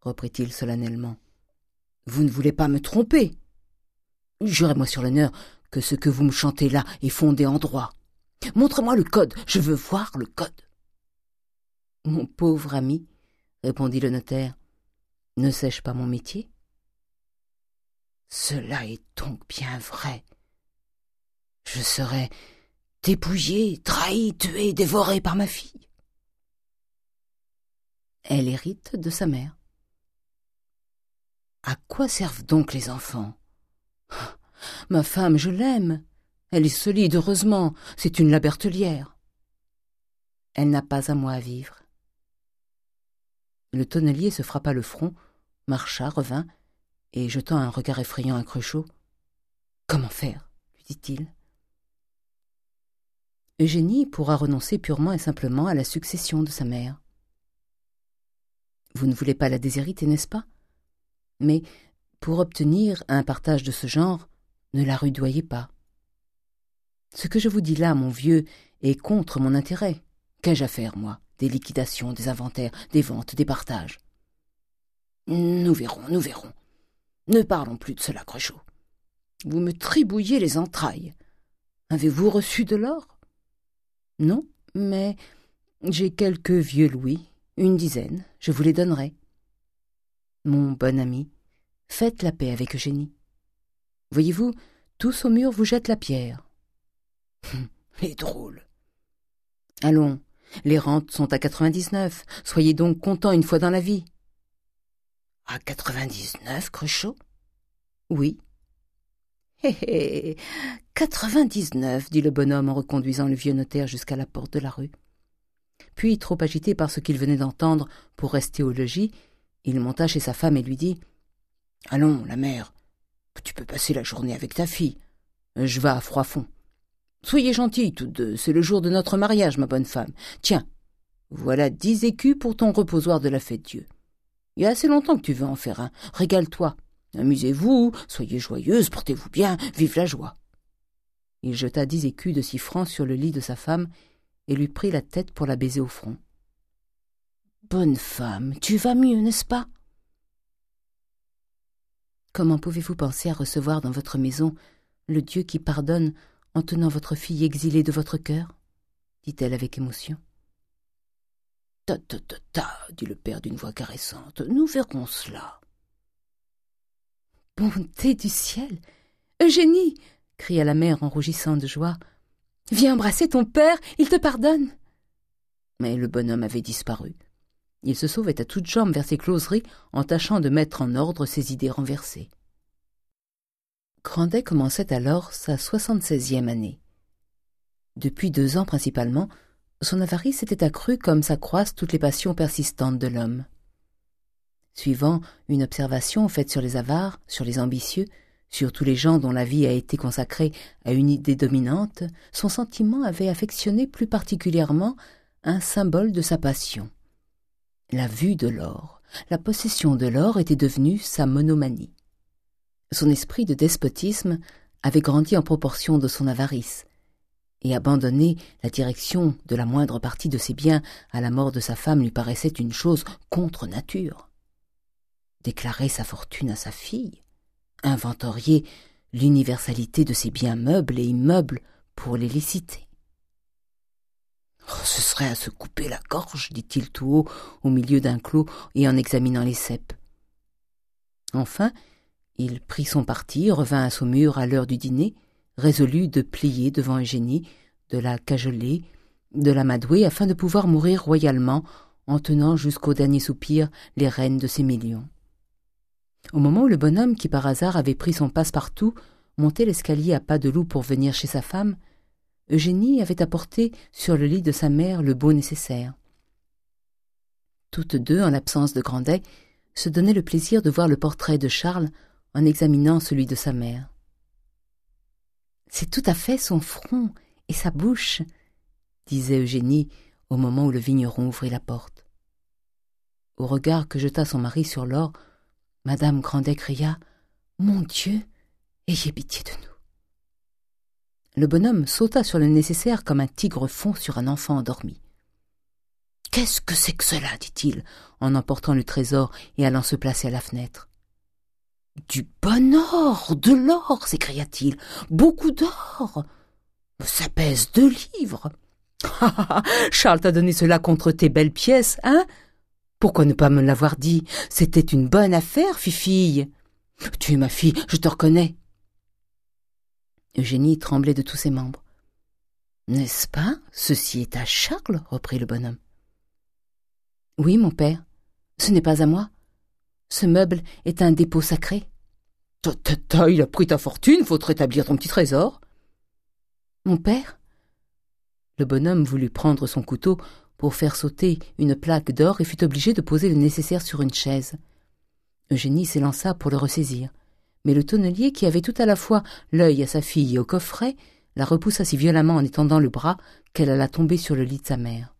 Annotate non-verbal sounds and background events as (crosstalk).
Reprit-il solennellement. Vous ne voulez pas me tromper. Jurez-moi sur l'honneur que ce que vous me chantez là est fondé en droit. Montre-moi le code, je veux voir le code. Mon pauvre ami, répondit le notaire, ne sais-je pas mon métier? Cela est donc bien vrai. Je serais dépouillé, trahi, tué, dévoré par ma fille. Elle hérite de sa mère. À quoi servent donc les enfants? Ma femme, je l'aime. Elle est solide, heureusement. C'est une labertelière. Elle n'a pas à moi à vivre. Le tonnelier se frappa le front, marcha, revint, et jetant un regard effrayant à Cruchot. Comment faire? lui dit-il. Eugénie pourra renoncer purement et simplement à la succession de sa mère. Vous ne voulez pas la déshériter, n'est-ce pas? Mais pour obtenir un partage de ce genre, ne la rudoyez pas. Ce que je vous dis là, mon vieux, est contre mon intérêt. Qu'ai-je à faire, moi? Des liquidations, des inventaires, des ventes, des partages. Nous verrons, nous verrons. Ne parlons plus de cela, Cruchot. Vous me tribouillez les entrailles. Avez-vous reçu de l'or? Non, mais j'ai quelques vieux louis, une dizaine, je vous les donnerai. Mon bon ami, faites la paix avec Eugénie. Voyez-vous, tous au mur vous jettent la pierre. (laughs) Les drôles. Allons, les rentes sont à quatre-vingt-dix-neuf. Soyez donc content une fois dans la vie. À quatre-vingt-dix-neuf, Cruchot? Oui. Hé hé Quatre-vingt-dix-neuf, dit le bonhomme en reconduisant le vieux notaire jusqu'à la porte de la rue. Puis, trop agité par ce qu'il venait d'entendre pour rester au logis, il monta chez sa femme et lui dit Allons, la mère, tu peux passer la journée avec ta fille. Je vais à Froidfond. Soyez gentils, toutes deux, c'est le jour de notre mariage, ma bonne femme. Tiens, voilà dix écus pour ton reposoir de la fête Dieu. Il y a assez longtemps que tu veux en faire un. Régale-toi. Amusez-vous, soyez joyeuse, portez-vous bien, vive la joie. Il jeta dix écus de six francs sur le lit de sa femme et lui prit la tête pour la baiser au front. Bonne femme, tu vas mieux, n'est-ce pas? Comment pouvez-vous penser à recevoir dans votre maison le Dieu qui pardonne en tenant votre fille exilée de votre cœur? dit-elle avec émotion. Ta ta ta ta, dit le père d'une voix caressante, nous verrons cela. Bonté du ciel Eugénie cria la mère en rougissant de joie. Viens embrasser ton père, il te pardonne. Mais le bonhomme avait disparu. Il se sauvait à toutes jambes vers ses closeries en tâchant de mettre en ordre ses idées renversées. Grandet commençait alors sa soixante-seizième année. Depuis deux ans principalement, son avarice s'était accrue comme s'accroissent toutes les passions persistantes de l'homme. Suivant une observation faite sur les avares, sur les ambitieux, sur tous les gens dont la vie a été consacrée à une idée dominante, son sentiment avait affectionné plus particulièrement un symbole de sa passion. La vue de l'or, la possession de l'or était devenue sa monomanie. Son esprit de despotisme avait grandi en proportion de son avarice, et abandonner la direction de la moindre partie de ses biens à la mort de sa femme lui paraissait une chose contre nature. Déclarer sa fortune à sa fille, inventorier l'universalité de ses biens meubles et immeubles pour les liciter. Oh, ce serait à se couper la gorge, dit-il tout haut, au milieu d'un clos et en examinant les cèpes. Enfin, il prit son parti, revint à Saumur à l'heure du dîner, résolu de plier devant Eugénie, de la cajoler, de la madouer, afin de pouvoir mourir royalement en tenant jusqu'au dernier soupir les rênes de ses millions. Au moment où le bonhomme, qui par hasard avait pris son passe-partout, montait l'escalier à pas de loup pour venir chez sa femme, Eugénie avait apporté sur le lit de sa mère le beau nécessaire. Toutes deux, en l'absence de Grandet, se donnaient le plaisir de voir le portrait de Charles en examinant celui de sa mère. C'est tout à fait son front et sa bouche, disait Eugénie au moment où le vigneron ouvrit la porte. Au regard que jeta son mari sur l'or, Madame Grandet cria « Mon Dieu, ayez pitié de nous !» Le bonhomme sauta sur le nécessaire comme un tigre fond sur un enfant endormi. Qu'est-ce que c'est que cela? dit-il, en emportant le trésor et allant se placer à la fenêtre. Du bon or, de l'or, s'écria-t-il. Beaucoup d'or. Ça pèse deux livres. Charles t'a donné cela contre tes belles pièces, hein? Pourquoi ne pas me l'avoir dit? C'était une bonne affaire, fifille. Tu es ma fille, je te reconnais. Eugénie tremblait de tous ses membres. N'est-ce pas? Ceci est à Charles, reprit le bonhomme. Oui, mon père. Ce n'est pas à moi. Ce meuble est un dépôt sacré. Ta, ta, il a pris ta fortune, faut rétablir ton petit trésor. Mon père? Le bonhomme voulut prendre son couteau pour faire sauter une plaque d'or et fut obligé de poser le nécessaire sur une chaise. Eugénie s'élança pour le ressaisir, mais le tonnelier, qui avait tout à la fois l'œil à sa fille et au coffret, la repoussa si violemment en étendant le bras qu'elle alla tomber sur le lit de sa mère.